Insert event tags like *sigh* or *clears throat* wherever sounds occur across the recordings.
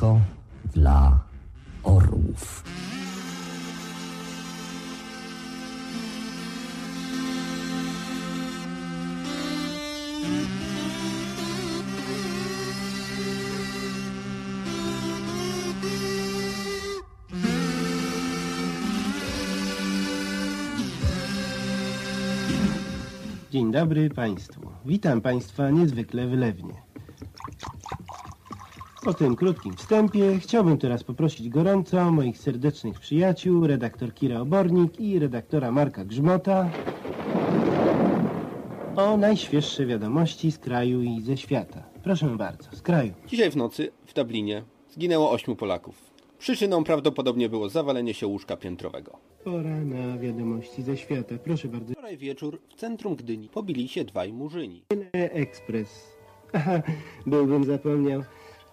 tylko dla orłów. Dzień dobry Państwu. Witam Państwa niezwykle wylewnie. Po tym krótkim wstępie chciałbym teraz poprosić gorąco moich serdecznych przyjaciół, redaktor Kira Obornik i redaktora Marka Grzmota o najświeższe wiadomości z kraju i ze świata. Proszę bardzo, z kraju. Dzisiaj w nocy w Dublinie zginęło ośmiu Polaków. Przyczyną prawdopodobnie było zawalenie się łóżka piętrowego. Pora na wiadomości ze świata. Proszę bardzo. Wczoraj wieczór w centrum Gdyni pobili się dwaj murzyni. Ekspres. *laughs* Aha, byłbym zapomniał.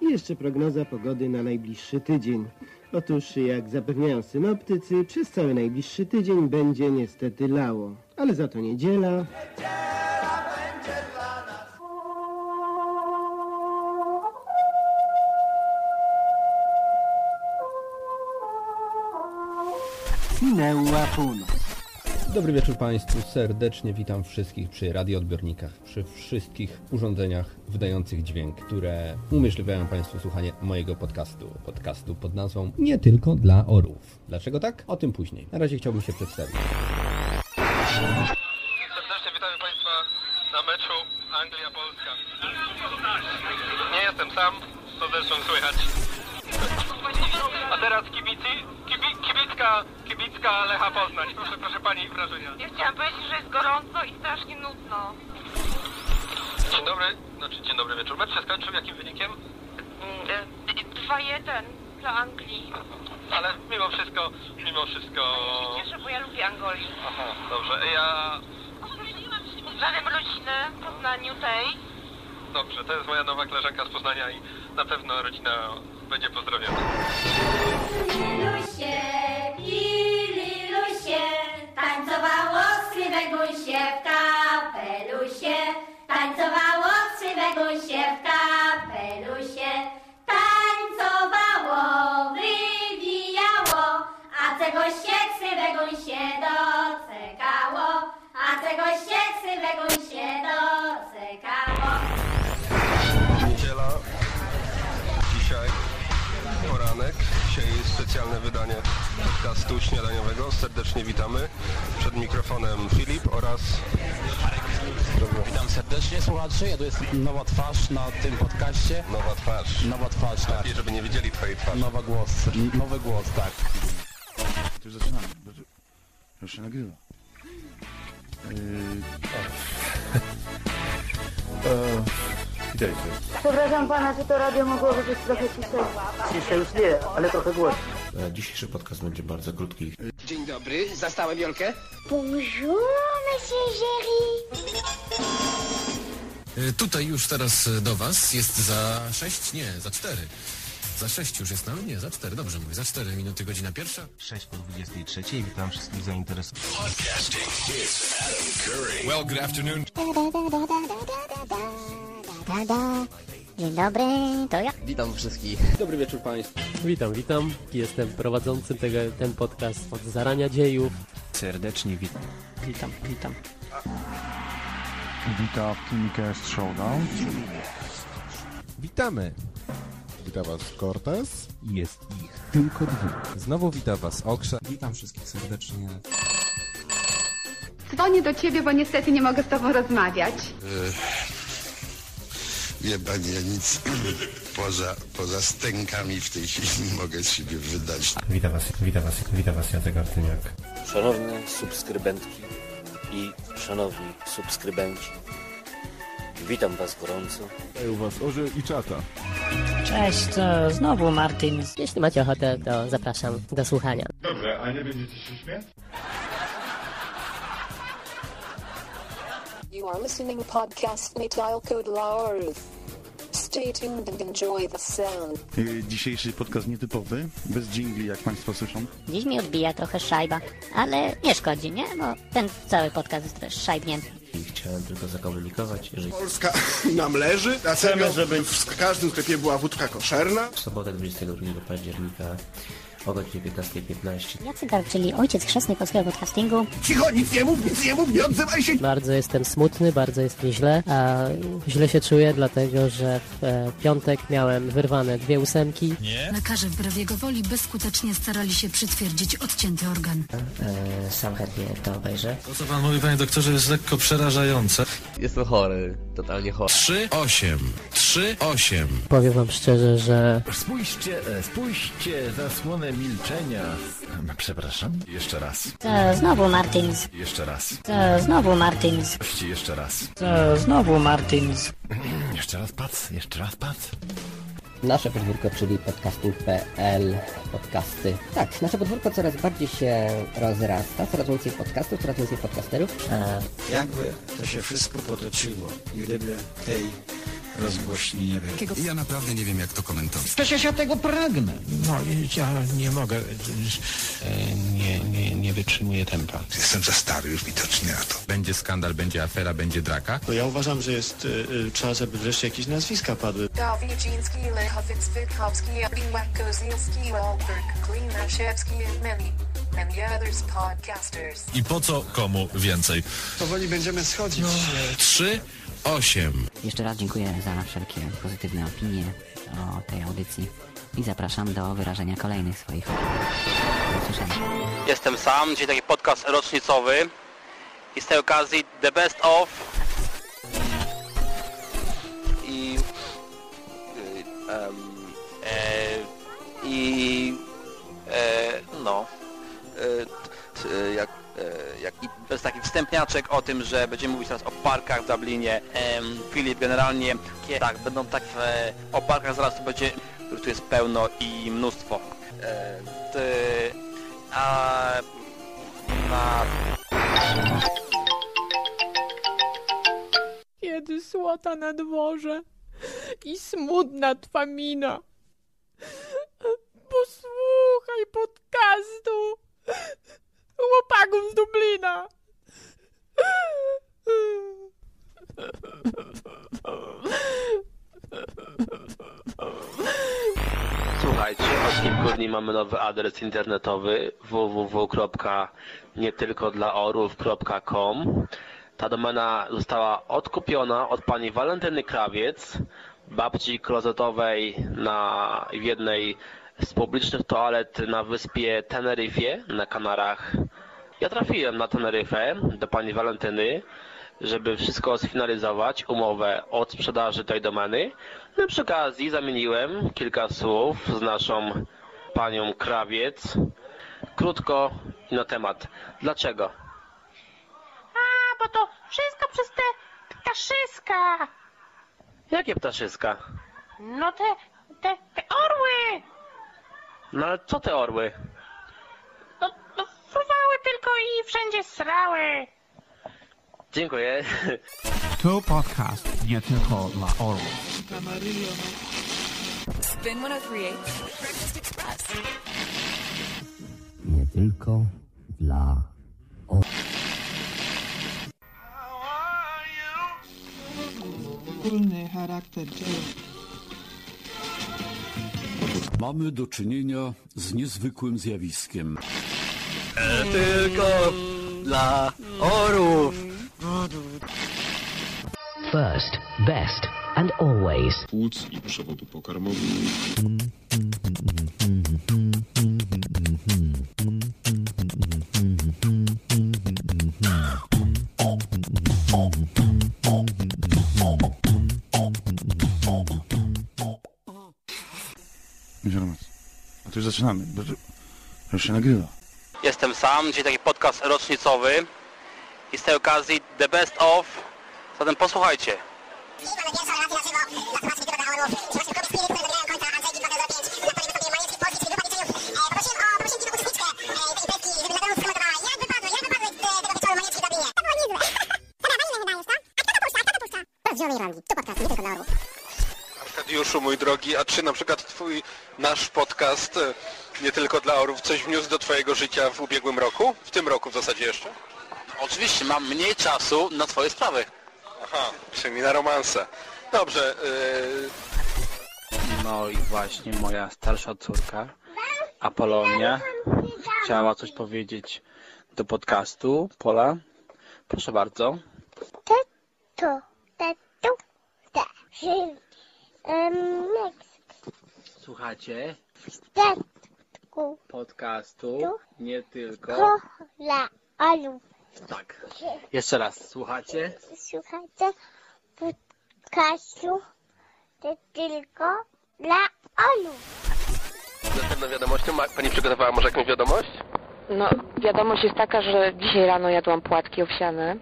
I jeszcze prognoza pogody na najbliższy tydzień. Otóż, jak zapewniają synoptycy, przez cały najbliższy tydzień będzie niestety lało. Ale za to niedziela... Minęła północ. Dobry wieczór Państwu, serdecznie witam wszystkich przy radioodbiornikach, przy wszystkich urządzeniach wydających dźwięk, które umożliwiają Państwu słuchanie mojego podcastu. Podcastu pod nazwą Nie tylko dla orłów. Dlaczego tak? O tym później. Na razie chciałbym się przedstawić. Serdecznie witamy Państwa na meczu Anglia-Polska. Nie jestem sam, to zresztą słychać. A teraz kibici, kibi, kibicka, kibicka Lecha Poznań. Proszę, proszę Pani wrażenia. Ja chciałam powiedzieć, że jest gorąco i strasznie nudno. Dzień dobry, znaczy dzień dobry wieczór. Mecz się skończył jakim wynikiem? Mm, e, 2-1 dla Anglii. Ale mimo wszystko, mimo wszystko... Ja się cieszę, bo ja lubię Angolii. Aha, dobrze. Ja... Pozdrawiam rodzinę w Poznaniu tej. Dobrze, to jest moja nowa koleżanka z Poznania i na pewno rodzina będzie pozdrowiona. Tańcowało skrzywe gusie w kapelusie, tańcowało skrzywe gusie w kapelusie, tańcowało, wywijało, a czego się krzywe docekało, a czego się krzywe gusie docekało. Niedziela, dzisiaj poranek, dzisiaj specjalne wydanie podcastu śniadaniowego. Serdecznie witamy. Przed mikrofonem Filip oraz... Witam serdecznie słuchaczy, ja tu jest nowa twarz na tym podcaście. Nowa twarz. Nowa twarz, tak. Lepiej, żeby nie widzieli twojej twarzy. Nowa głos, nowy głos, tak. Już zaczynamy. Już się nagrywa. Yy... Witajcie. *laughs* Przepraszam pana, czy to radio mogłoby być trochę ciszej? Ciszej już nie, ale trochę głośniej. Dzisiejszy podcast będzie bardzo krótki. Dzień dobry, zastałem Jolkę? Bonjour, monsieur Jerry. Y, Tutaj już teraz y, do Was jest za 6, nie, za 4. Za 6 już jest, no nie, za 4, dobrze mówię, za 4 minuty, godzina pierwsza. 6 po 23. Witam wszystkich zainteresowanych. Well, good afternoon. Dzień dobry, to ja. Witam wszystkich. Dobry wieczór Państwu. Witam, witam. Jestem prowadzącym tego, ten podcast od zarania dziejów. Serdecznie witam. Witam, witam. Witam w Teamcast Showdown. Witamy! Wita Was Cortez. Jest ich tylko dwóch. Znowu wita Was Okrza. Witam wszystkich serdecznie. Dzwonię do ciebie, bo niestety nie mogę z tobą rozmawiać. Wie pani, ja nic *clears throat* poza, poza stękami w tej chwili nie mogę z siebie wydać. Witam Was, witam Was, witam Was Jacek Artymiak. Szanowne subskrybentki i szanowni subskrybenci, witam Was gorąco. U Was Orze i Czata. Cześć, to znowu Martin. Jeśli macie ochotę, to zapraszam do słuchania. Dobrze, a nie będziecie się śmiać? You are listening podcast Natal Code Laurus. Stay tuned and enjoy the sound. Y, Dzisiejszy podcast nietypowy, bez dżingli, jak Państwo słyszą. Dziś mi odbija trochę szajba, ale nie szkodzi, nie? Bo ten cały podcast jest też szajbnięty. Chciałem tylko zakomunikować, że Polska *laughs* nam leży, chcemy, żeby w każdym sklepie była wódka koszerna. w sobotę 22 października o godzinie 15.15 Jacygar, czyli ojciec chrzestny polskiego podcastingu. Cicho, nic nie mów, nic nie mów, nie odzywaj się! Bardzo jestem smutny, bardzo jest mi źle, a źle się czuję, dlatego że w e, piątek miałem wyrwane dwie ósemki. Lekarze wbrew jego woli bezskutecznie starali się przytwierdzić odcięty organ. e, Sam chętnie to obejrzę. To, co pan mówi, panie doktorze, jest lekko przerażające. Jestem chory, totalnie chory. 3, 8, 3, 8. Powiem wam szczerze, że Spójrzcie, e, spójrzcie zasłonę milczenia. Przepraszam. Jeszcze raz. To znowu Martins. Jeszcze raz. To znowu Martins. Jeszcze raz. To znowu Martins. *clears throat* Jeszcze raz pac, jeszcze raz pac. Nasze podwórko, czyli podcasting.pl, podcasty. Tak, nasze podwórko coraz bardziej się rozrasta, coraz więcej podcastów, coraz więcej podcasterów. Jakby to się wszystko potoczyło, gdyby tej rozgłośni nie było. Ja naprawdę nie wiem, jak to komentować. Przecież ja tego pragnę. No, ja nie mogę, e, nie, nie, nie wytrzymuję tempa. Jestem za stary już widocznie na to. Będzie skandal, będzie afera, będzie draka. To ja uważam, że jest y, czas, żeby wreszcie jakieś nazwiska padły. Dawidziński, Lechowic, Witkowski, Biłak-Kozlowski, Walberg, Klinaszewski and many, many others podcasters. I po co komu więcej? Powoli będziemy schodzić. 3, 8. Jeszcze raz dziękuję za wszelkie pozytywne opinie o tej audycji i zapraszam do wyrażenia kolejnych swoich. Usłyszenia. Jestem sam, dzisiaj taki podcast rocznicowy i z tej okazji The Best Of i em, e, i e, no e, t, e, jak, e, jak i bez taki wstępniaczek o tym, że będziemy mówić teraz o parkach w Dublinie. Em, Filip generalnie tak, będą tak e, o parkach zaraz to będzie, których tu jest pełno i mnóstwo. E, t, a na Kiedy słota na dworze i smutna twa mina. Posłuchaj podcastu chłopaków z Dublina. Słuchajcie, od kilku dni mamy nowy adres internetowy www.nietylkodlaorów.com Ta domena została odkupiona od pani Walentyny Krawiec, babci klozetowej na w jednej z publicznych toalet na wyspie Teneryfie na Kanarach. Ja trafiłem na Teneryfę do pani Walentyny, żeby wszystko sfinalizować, umowę od sprzedaży tej domeny. No przy okazji zamieniłem kilka słów z naszą panią Krawiec. Krótko i na temat. Dlaczego? A, bo to wszystko przez te ptaszyska. Jakie ptaszyska? No te, te, te orły. No ale co te orły? Fruwały tylko i wszędzie srały. Dziękuję. To podcast nie tylko dla orłów. Spin 1038, Breakfast Express. Nie tylko dla Wspólny charakter. Mamy do czynienia z niezwykłym zjawiskiem. Tylko dla orów. First, best and always. Płuc i przewodu pokarmowego. Ziomek, A to zaczynamy, już się nagrywa. Sam, dzisiaj taki podcast rocznicowy i z tej okazji The Best Of. Zatem posłuchajcie. Arkadiuszu, mój drogi, a czy na przykład twój, nasz podcast nie tylko dla orów coś wniósł do twojego życia w ubiegłym roku? W tym roku w zasadzie jeszcze? Oczywiście, mam mniej czasu na swoje sprawy. Aha, czyli na romanse. Dobrze, yy, No i właśnie moja starsza córka, Apolonia, chciała coś powiedzieć do podcastu. Pola, proszę bardzo. to, to, to, że um, Słuchacie statku podcastu, nie tylko... kola alów. Tak. Jeszcze raz, słuchacie? Słuchajcie podcastu to tylko dla alów. następną wiadomością, ma, pani przygotowała może jakąś wiadomość? No, wiadomość jest taka, że dzisiaj rano jadłam płatki owsiane.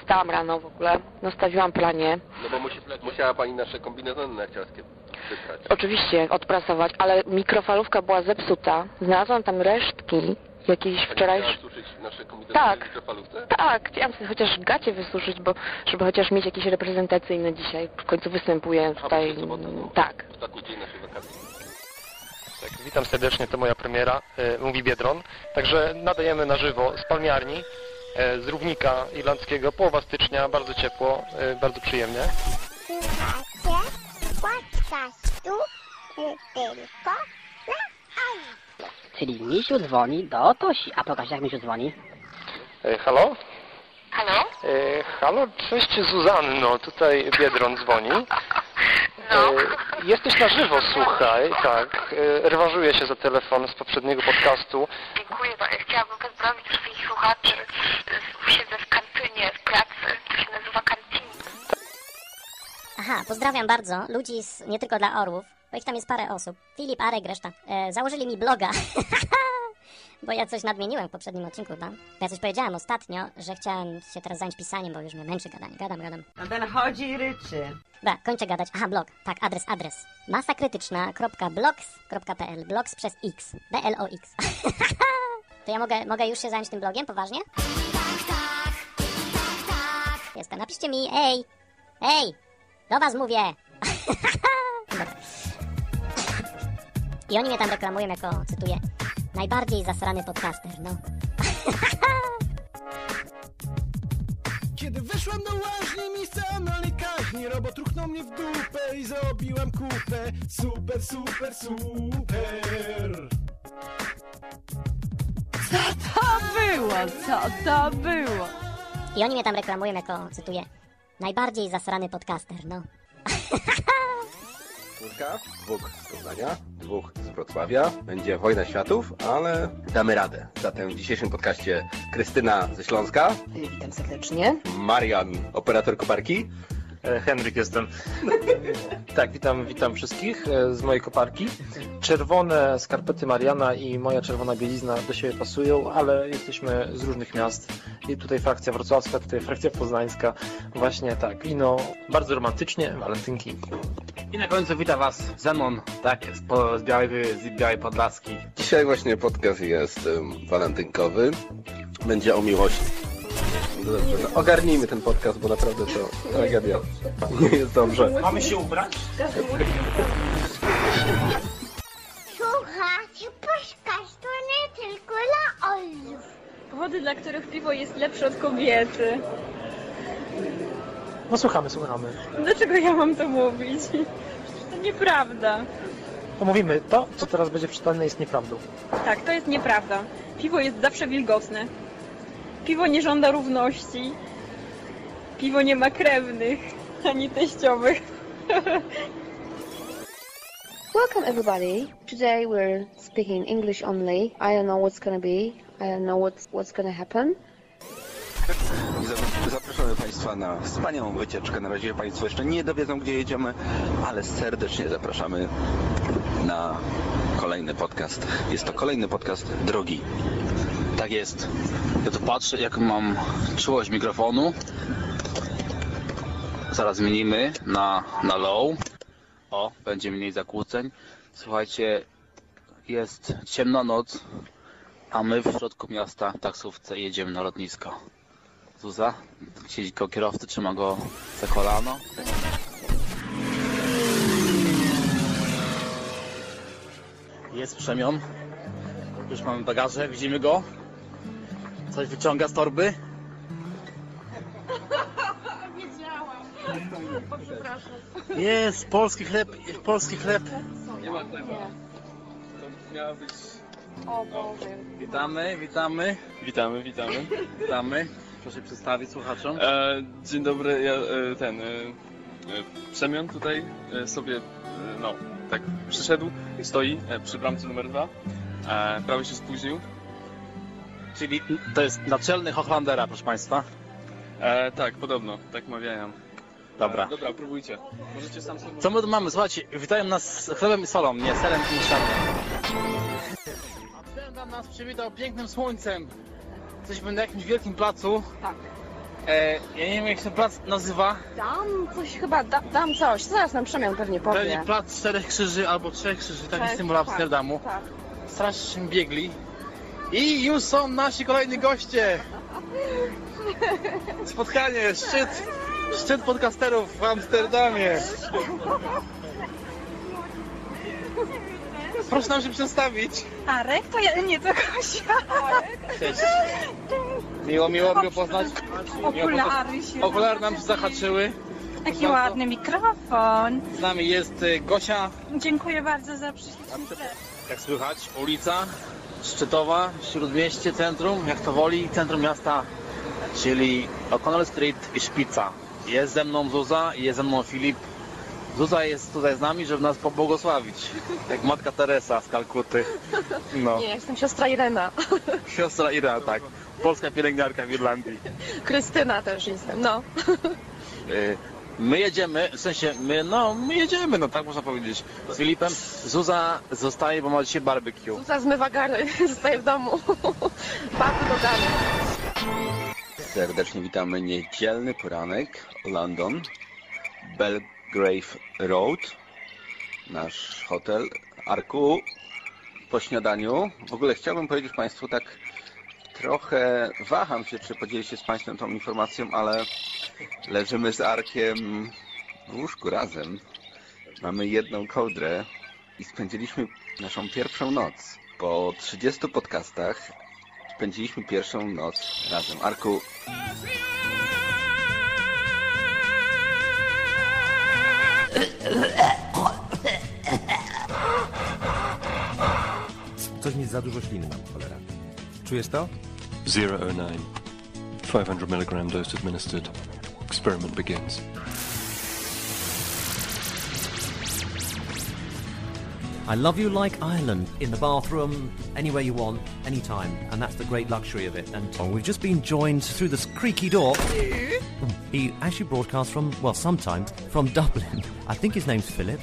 Wstałam rano w ogóle, nastawiłam planie. No bo musi, musiała pani nasze kombinezony narciarskie wyprać. Oczywiście odprasować, ale mikrofalówka była zepsuta. Znalazłam tam resztki jakiejś wczorajszej... Tak. w mikrofalówce? Tak, chciałam sobie chociaż gacie wysuszyć, bo żeby chociaż mieć jakieś reprezentacyjne dzisiaj. W końcu występuję tutaj. Tak. Ostatni dzień naszej wakacji. Tak, witam serdecznie, to moja premiera, e, mówi Biedron. Także nadajemy na żywo z palmiarni, e, z równika irlandzkiego, połowa stycznia, bardzo ciepło, e, bardzo przyjemnie. Słuchajcie nie tylko dla alów. Czyli Misiu dzwoni do Tosi. A pokaż jak Misiu dzwoni. E, halo? Halo? E, halo, cześć Zuzanno, tutaj Biedron dzwoni. No. E, jesteś na żywo, słuchaj, tak. E, rewanżuję się za telefon z poprzedniego podcastu. Dziękuję, bo chciałabym pozdrowić wszystkich słuchaczy. Siedzę w kantynie w pracy, to się nazywa. Aha, pozdrawiam bardzo ludzi z, nie tylko dla orłów, bo ich tam jest parę osób. Filip, Arek, reszta. E, założyli mi bloga. *laughs* bo ja coś nadmieniłem w poprzednim odcinku chyba. Ja coś powiedziałem ostatnio, że chciałem się teraz zająć pisaniem, bo już mnie męczy gadanie. Gadam, gadam. A ten chodzi i ryczy. Dobra, kończę gadać. Aha, blog. Tak, adres, adres. masakrytyczna.blogs.pl Blogs przez X. B-L-O-X. *laughs* to ja mogę, mogę już się zająć tym blogiem? Poważnie? Tak, tak. Tak, tak. Jestem. Napiszcie mi, ej! Ej! Do was mówię! I oni mnie tam reklamują jako, cytuję, najbardziej zasrany podcaster, no. Kiedy weszłam do łaźni miejsca analnej kaźni Robot ruchnął mnie w dupę i zrobiłam kupę Super, super, super Co to było? Co to było? I oni mnie tam reklamują jako, cytuję, najbardziej zasrany podcaster, no. *laughs* Czwórka, dwóch z Poznania, dwóch z Wrocławia. Będzie wojna światów, ale damy radę. Zatem w dzisiejszym podcaście Krystyna ze Śląska. Witam serdecznie. Marian, operator koparki. E, Henryk jestem. *laughs* tak, witam, witam wszystkich e, z mojej koparki. Czerwone skarpety Mariana i moja czerwona bielizna do siebie pasują, ale jesteśmy z różnych miast. I tutaj frakcja wrocławska, tutaj frakcja poznańska. Właśnie tak, wino bardzo romantycznie, walentynki. I na końcu wita Was Zenon, tak, z, po, z, Białej, z Białej Podlaski. Dzisiaj właśnie podcast jest um, walentynkowy. Będzie o miłości. No Dobrze, no ogarnijmy ten podcast, bo naprawdę to tragedia. Nie jest dobrze. Mamy się ubrać? Słuchajcie podcastu nie tylko dla alów. Powody, dla których piwo jest lepsze od kobiety. No słuchamy, słuchamy. Dlaczego ja mam to mówić? Przecież to nieprawda. To mówimy, to co teraz będzie przeczytane jest nieprawdą. Tak, to jest nieprawda. Piwo jest zawsze wilgotne. Piwo nie żąda równości. Piwo nie ma krewnych, ani teściowych. *laughs* Welcome everybody. Today we're speaking English only. I don't know what's gonna be. I don't know what's what's gonna happen. Zapraszamy Państwa na wspaniałą wycieczkę. Na razie Państwo jeszcze nie dowiedzą, gdzie jedziemy, ale serdecznie zapraszamy na kolejny podcast. Jest to kolejny podcast drogi. Tak jest. Ja tu patrzę, jak mam czułość mikrofonu. Zaraz zmienimy na, na low. O, będzie mniej zakłóceń. Słuchajcie, jest ciemna noc, a my w środku miasta w taksówce jedziemy na lotnisko. Zuza, siedzi koło kierowcy, trzyma go za kolano. Jest przemion. Już mamy bagaże, widzimy go. Coś wyciąga z torby. *laughs* Wiedziałam. Przepraszam. Jest, polski chleb, polski chleb. Nie ma chleba. To miała być... O Boże. Witamy, witamy. Witamy, witamy. Witamy. Proszę przedstawić słuchaczom. E, dzień dobry, ja e, ten. E, e, Przemian tutaj e, sobie, e, no, tak przyszedł, stoi e, przy bramce numer dwa. E, prawie się spóźnił. Czyli to jest naczelny Hochlandera, proszę Państwa. E, tak, podobno, tak mawiają. Dobra. E, dobra, próbujcie. Możecie sam sobie. Co my tu mamy? Słuchajcie, witają nas z chlebem i solą, nie, serem i szarem. Amsterdam nas przywitał pięknym słońcem. Jesteśmy na jakimś wielkim placu. Tak. E, ja nie wiem jak się plac nazywa. Dam coś chyba, da, dam coś. Zaraz nam Przemian pewnie powie. Pewnie plac czterech krzyży albo trzech krzyży, taki Tak, symbol tak, Amsterdamu. Tak. Strasznie biegli. I już są nasi kolejni goście. Spotkanie, szczyt, szczyt podcasterów w Amsterdamie. Proszę nam się przedstawić. Arek? To ja, nie, to Kasia. Cześć. Miło, miło, miło poznać. Okulary się. Okulary nam się zahaczyły. Taki ładny mikrofon. Z nami jest y, Gosia, Dziękuję bardzo za przyśliczny jak słychać, ulica szczytowa, śródmieście, centrum, jak to woli, centrum miasta, czyli O'Connell Street i Szpica. Jest ze mną Zuza i jest ze mną Filip. Zuza jest tutaj z nami, żeby nas pobłogosławić, jak matka Teresa z Kalkuty. No, Nie, jestem siostra Irena. *laughs* siostra Ira, tak, polska pielęgniarka w Irlandii. Krystyna też jestem, no. My jedziemy, w sensie, my, no, my jedziemy, no tak można powiedzieć, z Filipem. Zuza zostaje, bo ma dzisiaj barbecue. Zuza zmywa gary, *laughs* zostaje w domu. *laughs* Bardzo do gary. Serdecznie witamy niedzielny poranek, London, Belgrave Road, nasz hotel. Arku, po śniadaniu. W ogóle chciałbym powiedzieć Państwu tak trochę, waham się, czy podzielić się z Państwem tą informacją, ale leżymy z Arkiem w łóżku razem. Mamy jedną kołdrę i spędziliśmy naszą pierwszą noc. Po 30 podcastach spędziliśmy pierwszą noc razem. Arku, Coś mi za dużo śliny mam, cholera. Czujesz to? 009. 500 milligram dose administered. Experiment begins. I love you like Ireland, in the bathroom, anywhere you want, anytime, and that's the great luxury of it. And oh, we've just been joined through this creaky door. He actually broadcasts from, well, sometimes, from Dublin. I think his name's Philip.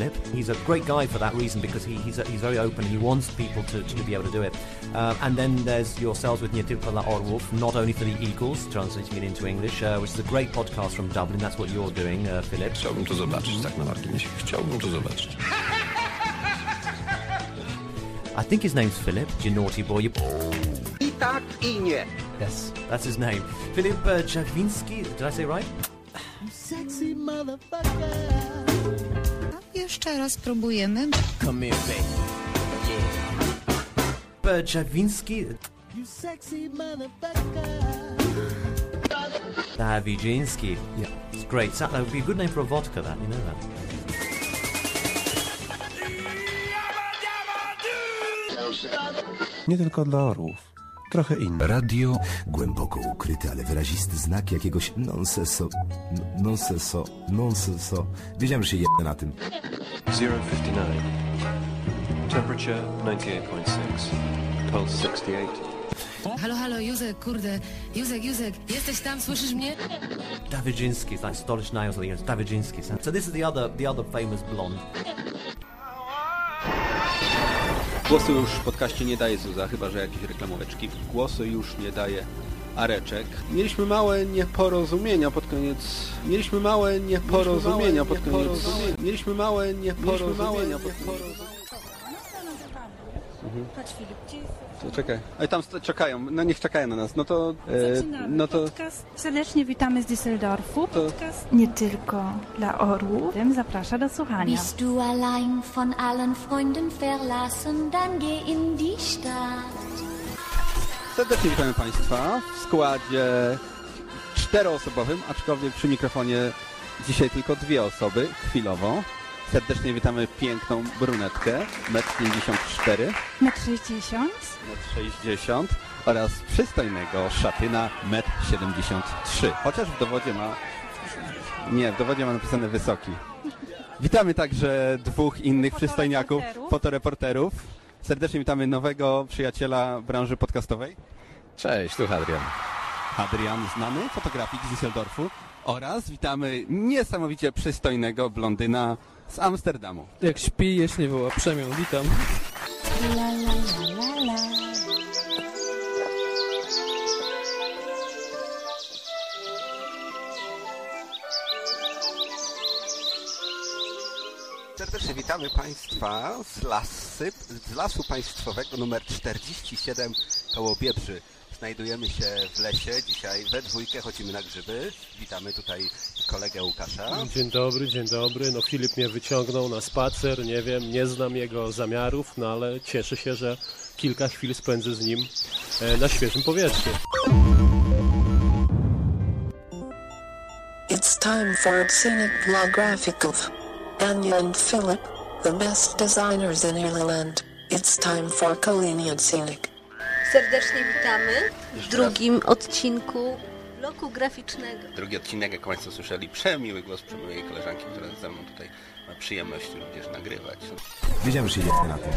Philip. He's a great guy for that reason because he, he's, he's very open. He wants people to, to be able to do it. Uh, and then there's yourselves with Nie tylko dla Orłów, not only for the Eagles, translating it into English, uh, which is a great podcast from Dublin. That's what you're doing, uh, Philip. Chciałbym to zobaczyć, tak na marginesie. Chciałbym to zobaczyć. I think his name's Philip. You naughty boy. You... I tak, i nie. Yes, that's his name. Philip uh, Jaginski. Did I say right? You Sexy motherfucker. Jeszcze raz próbujemy. Come here, baby. Jaginski. You sexy motherfucker. Dawidziński. Yeah, it's great. That would be a good name for a vodka, that. You know that. Nie tylko dla orłów. Trochę inny. Radio. Głęboko ukryty, ale wyrazisty znak jakiegoś nonsenso... Nonsenso... Nonsenso... Wiedziałem, że się jebnę na tym. 059. Temperature 98.6. Pulse 68. Halo, halo, Józek, kurde. Józek, Józek, jesteś tam, słyszysz mnie? Dawidziński, it's like the Dawidziński. So this is the other, the other famous blonde. Głosu już w podcaście nie daje Zuza, chyba że jakieś reklamóweczki. Głosu już nie daje Areczek. Mieliśmy małe nieporozumienia pod koniec. Mieliśmy małe nieporozumienia pod koniec. Mieliśmy małe nieporozumienia pod koniec. Chodź Filip, gdzie jest? To czekaj. Ej, tam sto- czekają, no niech czekają na nas. No to... e, Zaczynamy. no to... Podcast. Serdecznie witamy z Düsseldorfu. Podcast nie tylko dla orłów. Tym zaprasza do słuchania. Bist du allein von allen Freunden verlassen, dann geh in die Stadt. Serdecznie witamy Państwa w składzie czteroosobowym, aczkolwiek przy mikrofonie dzisiaj tylko dwie osoby, chwilowo. Serdecznie witamy piękną brunetkę, 1,54 m, Metr 60. 1,60 m oraz przystojnego szatyna 1,73 m. Chociaż w dowodzie ma... Nie, w dowodzie ma napisane wysoki. Witamy także dwóch innych przystojniaków, fotoreporterów. Serdecznie witamy nowego przyjaciela branży podcastowej. Cześć, tu Adrian. Adrian, znany fotografik z Düsseldorfu. Oraz witamy niesamowicie przystojnego blondyna z Amsterdamu. Jak śpi, jeśli woła przemian, witam. La la la. Serdecznie witamy Państwa z, lasy, z Lasu Państwowego numer 47 koło Biebrzy. Znajdujemy się w lesie. Dzisiaj we dwójkę chodzimy na grzyby. Witamy tutaj kolegę Łukasza. Dzień dobry, dzień dobry. No Filip mnie wyciągnął na spacer, nie wiem, nie znam jego zamiarów, no ale cieszę się, że kilka chwil spędzę z nim e, na świeżym powietrzu. It's time for scenic vlog graphic of Anya and Philip, the best designers in Ireland. It's time for Colleen and Scenic. Serdecznie witamy w drugim odcinku bloku graficznego. Drugi odcinek, jak Państwo słyszeli, przemiły głos mojej koleżanki, która ze mną tutaj ma przyjemność również nagrywać. Wiedziałem, że się na tym.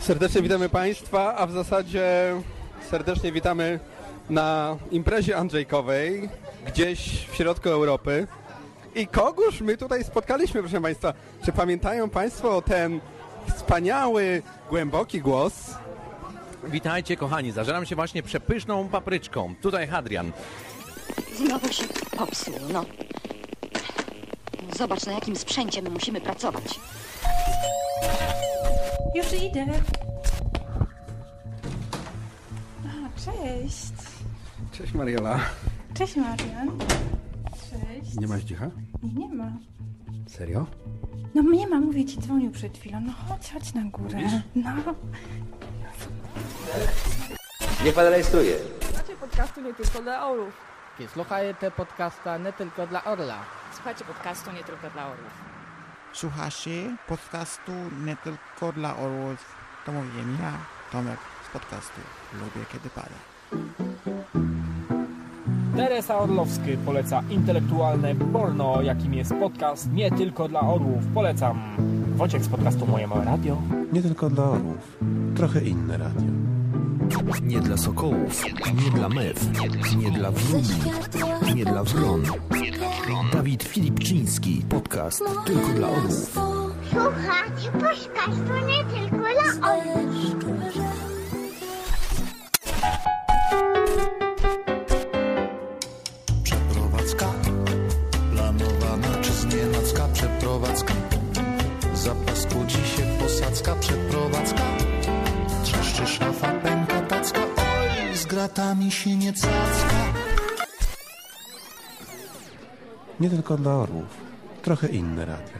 Serdecznie witamy Państwa, a w zasadzie serdecznie witamy na imprezie Andrzejkowej, gdzieś w środku Europy. I kogóż my tutaj spotkaliśmy, proszę Państwa? Czy pamiętają Państwo ten wspaniały, głęboki głos? Witajcie kochani, zażeram się właśnie przepyszną papryczką. Tutaj Hadrian. Znowu się popsuł, no. Zobacz, na jakim sprzęcie my musimy pracować. Już idę. A, cześć. Cześć Mariola. Cześć Marian. Cześć. Nie masz dzicha? Nie, nie ma. Serio? No nie ma, mówię ci, dzwonił przed chwilą. No chodź, chodź na górę. No. Niech pan rejestruje. Słuchajcie podcastu nie tylko dla orłów. Słuchajcie podcasta nie tylko dla Orla. Słuchajcie podcastu nie tylko dla orłów. Słuchacie podcastu nie tylko dla orłów. To mówię ja, Tomek z podcastu Lubię Kiedy Pada. Teresa Orlowski poleca intelektualne porno, jakim jest podcast nie tylko dla orłów. Polecam. Wojciech z podcastu Moje Małe Radio. Nie tylko dla orłów. Trochę inne radio. Nie dla sokołów, nie dla mew, nie dla wróbli, nie dla wron. Dawid Filipczyński, podcast tylko dla orłów. Słuchajcie podcastu nie tylko dla orłów. Gratami się nie cacka Nie tylko dla orłów. Trochę inne radio.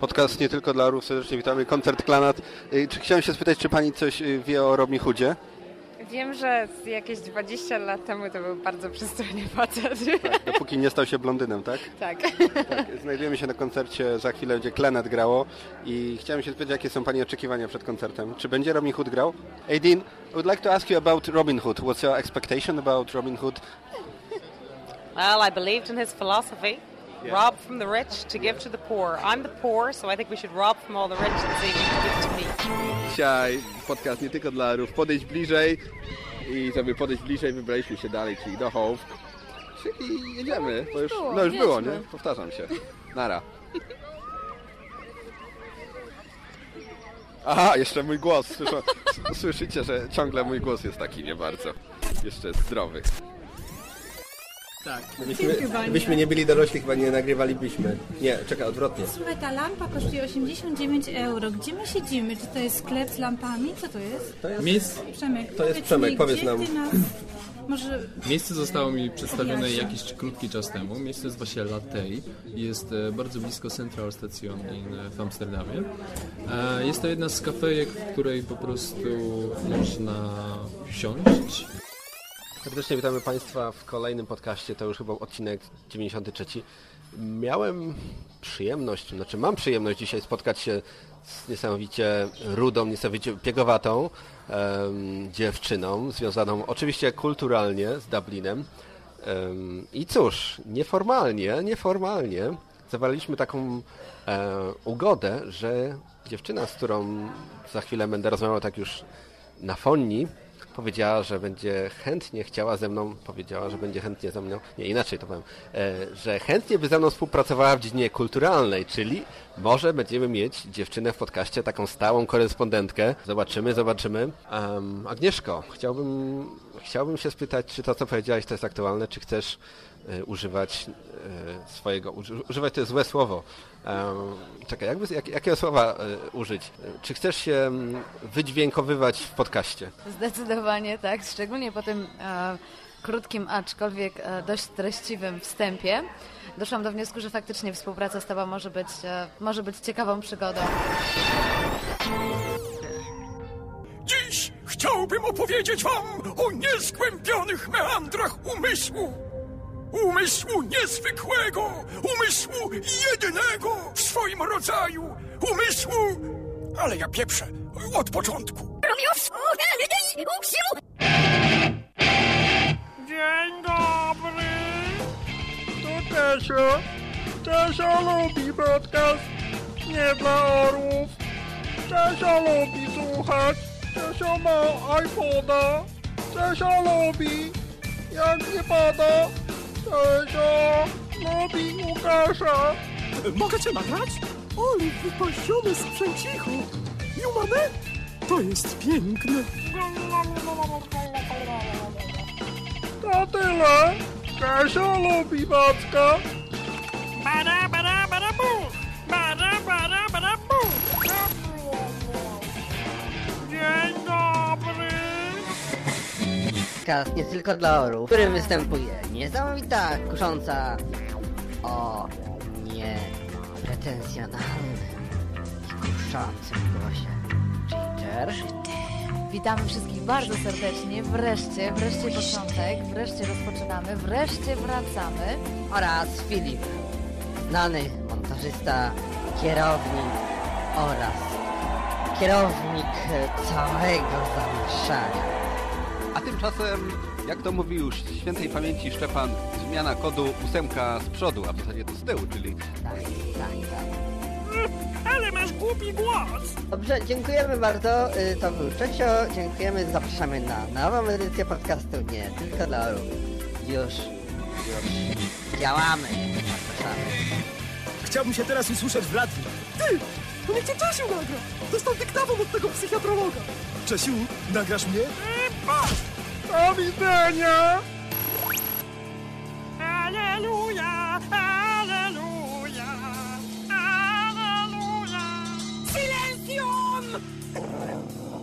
Podcast nie tylko dla orłów, serdecznie witamy, koncert Klanat. Y, Czy chciałem się spytać, czy Pani coś y, wie o Robin Hoodzie? Wiem, że jakieś 20 lat temu to był bardzo przystojny facet. Tak, dopóki nie stał się blondynem, tak? Tak. tak. Znajdujemy się na koncercie, za chwilę będzie Klenet grało i chciałem się spytać, jakie są Pani oczekiwania przed koncertem? Czy będzie Robin Hood grał? Aideen, I would like to ask you about Robin Hood. What's your expectation about Robin Hood? Well, I believed in his philosophy. Yeah. Rob from the rich to give to the poor. I'm the poor, so I think we should rob from all the rich and say you give to me. Dzisiaj podcast nie tylko dla orłów, podejść bliżej i żeby podejść bliżej wybraliśmy się dalej, czyli do Hołw. Czyli jedziemy, bo już, było, no już było, nie? Powtarzam się. Nara. Aha, jeszcze mój głos. *laughs* Słyszycie, że ciągle mój głos jest taki nie bardzo jeszcze zdrowy. Tak. Gdybyśmy, Chyba nie. gdybyśmy nie byli dorośli, chyba nie nagrywalibyśmy. Nie, czekaj, odwrotnie. Słuchaj, ta lampa kosztuje 89 euro. Gdzie my siedzimy? Czy to jest sklep z lampami? Co to jest? To jest- Miejsc- Przemek, to jest powiedz Przemek, mi, powiedz gdzie nam. Ty nas... Może Miejsce zostało mi przedstawione Objaśnij. jakiś krótki czas temu. Miejsce nazywa się Latej. Jest e, bardzo blisko Central Station in, w Amsterdamie. E, Jest to jedna z kafejek, w której po prostu można wsiąść. Serdecznie witamy Państwa w kolejnym podcaście, to już chyba odcinek 93. Miałem przyjemność, znaczy mam przyjemność dzisiaj spotkać się z niesamowicie rudą, niesamowicie piegowatą em, dziewczyną, związaną oczywiście kulturalnie z Dublinem. Em, I cóż, nieformalnie, nieformalnie zawarliśmy taką e, ugodę, że dziewczyna, z którą za chwilę będę rozmawiał tak już na fonni, powiedziała, że będzie chętnie chciała ze mną, powiedziała, że będzie chętnie ze mną, nie inaczej to powiem, e, że chętnie by ze mną współpracowała w dziedzinie kulturalnej, czyli może będziemy mieć dziewczynę w podcaście, taką stałą korespondentkę. Zobaczymy, zobaczymy. Um, Agnieszko, chciałbym, chciałbym się spytać, czy to, co powiedziałaś, to jest aktualne, czy chcesz używać e, swojego, uży, używać to jest złe słowo. Um, czekaj, jakby, jak, jakiego słowa e, użyć? E, Czy chcesz się mm, wydźwiękowywać w podcaście? Zdecydowanie tak, szczególnie po tym e, krótkim, aczkolwiek e, dość treściwym wstępie. Doszłam do wniosku, że faktycznie współpraca z Tobą może być, e, może być ciekawą przygodą. Dziś chciałbym opowiedzieć wam o niezgłębionych meandrach umysłu. Umysłu niezwykłego, umysłu jedynego w swoim rodzaju, umysłu... Ale ja pieprzę, od początku. Dzień dobry! Tu Czesio. Czesio lubi podcast nie dla orłów. Czesio lubi słuchać. Czesio ma iPhone'a. Czesio lubi, jak nie pada. Czesio lubi Łukasza. Mogę cię nagrać? Ale wypasiony sprzęcicho! Jumane? To jest piękne! To tyle. Czesio lubi Wacka. Bara, Podcast nie tylko dla orów, w którym występuje niesamowita, kusząca, o nie pretensjonalnym i kuszącym głosie Ginger. Witamy wszystkich bardzo serdecznie. Wreszcie, wreszcie początek, wreszcie rozpoczynamy, wreszcie wracamy. oraz Filip, znany montażysta, kierownik oraz kierownik całego zamieszania. A tymczasem, jak to mówi już świętej pamięci Szczepan, zmiana kodu ósemka z przodu, a w zasadzie to z tyłu, czyli... Tak, tak, tak. Ale masz głupi głos! Dobrze, dziękujemy bardzo. Y, To był Czesio. Dziękujemy. Zapraszamy na nową edycję podcastu Nie tylko dla orów. Już, już działamy. Zapraszamy. Chciałbym się teraz usłyszeć w radiu. Ty! To niech cię Czesiu nagra! Dostał dyktafon od tego psychiatrologa. Czesiu, nagrasz mnie? Do widzenia. Aleluja! Aleluja! Aleluja! Silencjum!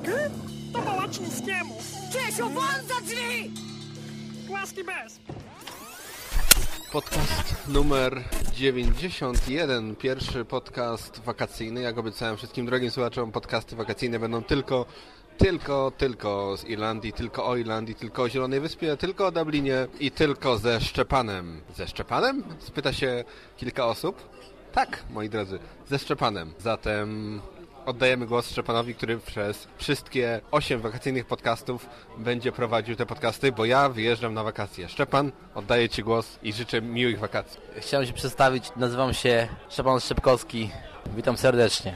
Ty? To Bałaczyńskiemu! Czesiu, włącz za drzwi! Łaski bez! Podcast numer 91, pierwszy podcast wakacyjny. Jak obiecałem wszystkim drogim słuchaczom, podcasty wakacyjne będą tylko, tylko, tylko z Irlandii, tylko o Irlandii, tylko o Zielonej Wyspie, tylko o Dublinie i tylko ze Szczepanem. Ze Szczepanem? Spyta się kilka osób. Tak, moi drodzy, ze Szczepanem. Zatem oddajemy głos Szczepanowi, który przez wszystkie 8 wakacyjnych podcastów będzie prowadził te podcasty, bo ja wyjeżdżam na wakacje. Szczepan, oddaję Ci głos i życzę miłych wakacji. Chciałem się przedstawić, nazywam się Szczepan Szczepkowski. Witam serdecznie.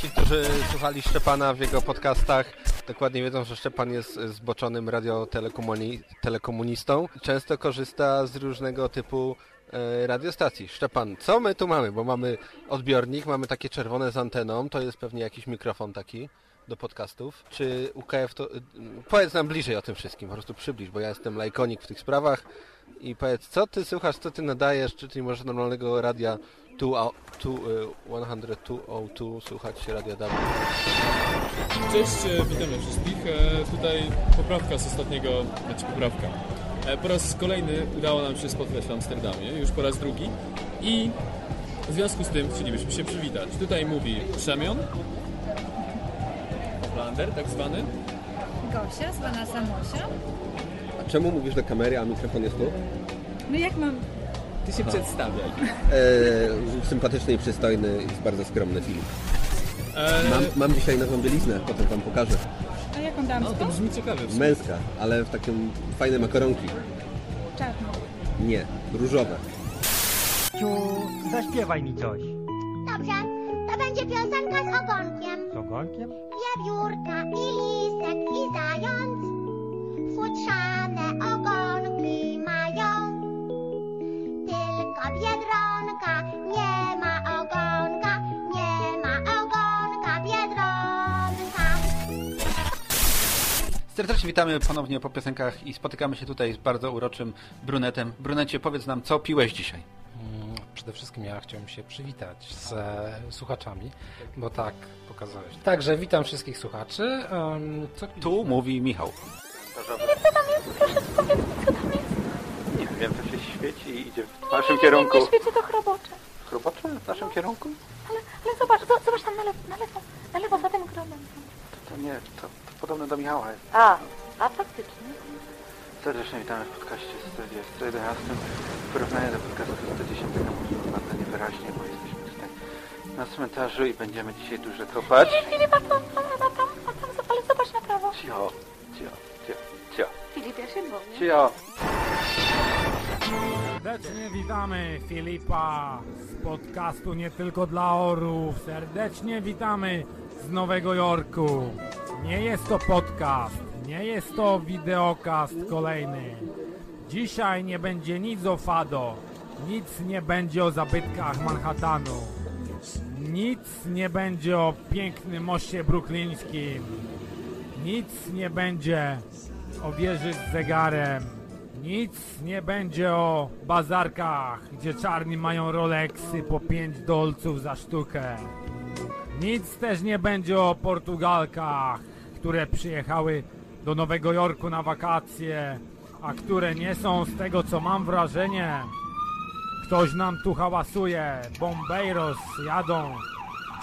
Ci, którzy słuchali Szczepana w jego podcastach, dokładnie wiedzą, że Szczepan jest zboczonym radiotelekomunistą. Często korzysta z różnego typu radiostacji. Szczepan, co my tu mamy? Bo mamy odbiornik, mamy takie czerwone z anteną, to jest pewnie jakiś mikrofon taki. do podcastów. Czy UKF to... y, Powiedz nam bliżej o tym wszystkim, po prostu przybliż, bo ja jestem lajkonik w tych sprawach i powiedz, co ty słuchasz, co ty nadajesz, czy ty możesz normalnego radia 102 słuchać radia W. Cześć, e, witamy wszystkich. E, Tutaj poprawka z ostatniego, znaczy poprawka. E, Po raz kolejny udało nam się spotkać w Amsterdamie, już po raz drugi i w związku z tym chcielibyśmy się przywitać. Tutaj mówi Przemion, Lander tak zwany. Gosia, zwana Samosia. A czemu mówisz do kamery, a mikrofon jest tu? No jak mam... Ty się Aha. przedstawiaj. E, sympatyczny i przystojny i bardzo skromny Filip. E, Mam, mam dzisiaj nową bieliznę, potem wam pokażę. Jaką damską? No to brzmi ciekawie. w sumie. Męska, ale w takie fajne makaronki. Czarną. Nie, różowe. Ciu, zaśpiewaj mi coś. Dobrze, to będzie piosenka z ogonkiem. Z ogonkiem? Wiewiórka i lisek i zając futrzane ogonki Serdecznie witamy ponownie po piosenkach i spotykamy się tutaj z bardzo uroczym brunetem. Brunecie, powiedz nam, co piłeś dzisiaj? Mm, Przede wszystkim ja chciałem się przywitać z e, słuchaczami, bo tak pokazałeś. Także witam wszystkich słuchaczy. Co Tu mówi Michał. Nie wiem, to się świeci i idzie w naszym kierunku. Nie świeci to chrobocze. Chrobocze? W naszym kierunku? Ale, ale zobacz, zo- zobacz tam na lewo, na lewo, na lewo za tym grobem. To, to nie, to, to podobne do Michała jest. A, a faktycznie. Serdecznie witamy w podcaście 111. W porównaniu do podcastu 110 może wygląda niewyraźnie, bo jesteśmy tutaj na cmentarzu i będziemy dzisiaj dużo kopać. Filip, Filip, a tam, a tam, a tam, zobacz na prawo. Cio, cio, cio, cio, Filip, ja się boję. cio. Serdecznie witamy Filipa z podcastu Nie Tylko dla Orów. Serdecznie witamy z Nowego Jorku. Nie jest to podcast, nie jest to wideokast kolejny. Dzisiaj nie będzie nic o Fado, nic nie będzie o zabytkach Manhattanu, nic nie będzie o pięknym moście bruklińskim, nic nie będzie o wieży z zegarem, nic nie będzie o bazarkach, gdzie czarni mają Rolexy po 5 dolców za sztukę. Nic też nie będzie o Portugalkach, które przyjechały do Nowego Jorku na wakacje, a które nie są z tego co mam wrażenie. Ktoś nam tu hałasuje, Bombeiros jadą,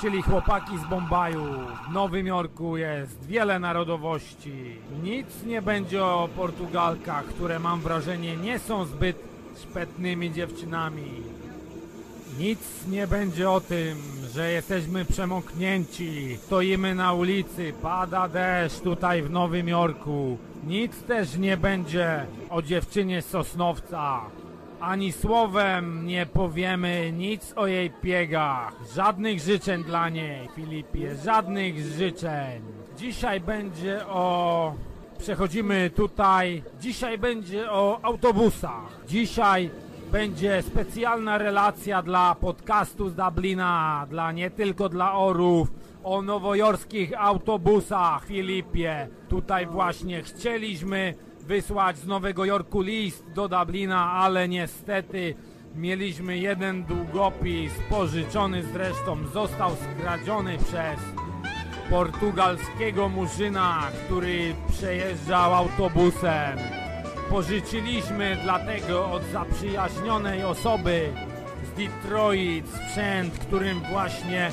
czyli chłopaki z Bombaju. W Nowym Jorku jest wiele narodowości. Nic nie będzie o Portugalkach, które mam wrażenie nie są zbyt szpetnymi dziewczynami. Nic nie będzie o tym, że jesteśmy przemoknięci, stoimy na ulicy, pada deszcz tutaj w Nowym Jorku. Nic też nie będzie o dziewczynie Sosnowca. Ani słowem nie powiemy nic o jej piegach. Żadnych życzeń dla niej, Filipie, żadnych życzeń. Dzisiaj będzie o... Przechodzimy tutaj. Dzisiaj będzie o autobusach. Dzisiaj będzie specjalna relacja dla podcastu z Dublina, dla nie tylko dla orów, o nowojorskich autobusach, Filipie. Tutaj właśnie chcieliśmy wysłać z Nowego Jorku list do Dublina, ale niestety mieliśmy jeden długopis, pożyczony zresztą, został skradziony przez portugalskiego murzyna, który przejeżdżał autobusem. Pożyczyliśmy dlatego od zaprzyjaźnionej osoby z Detroit sprzęt, którym właśnie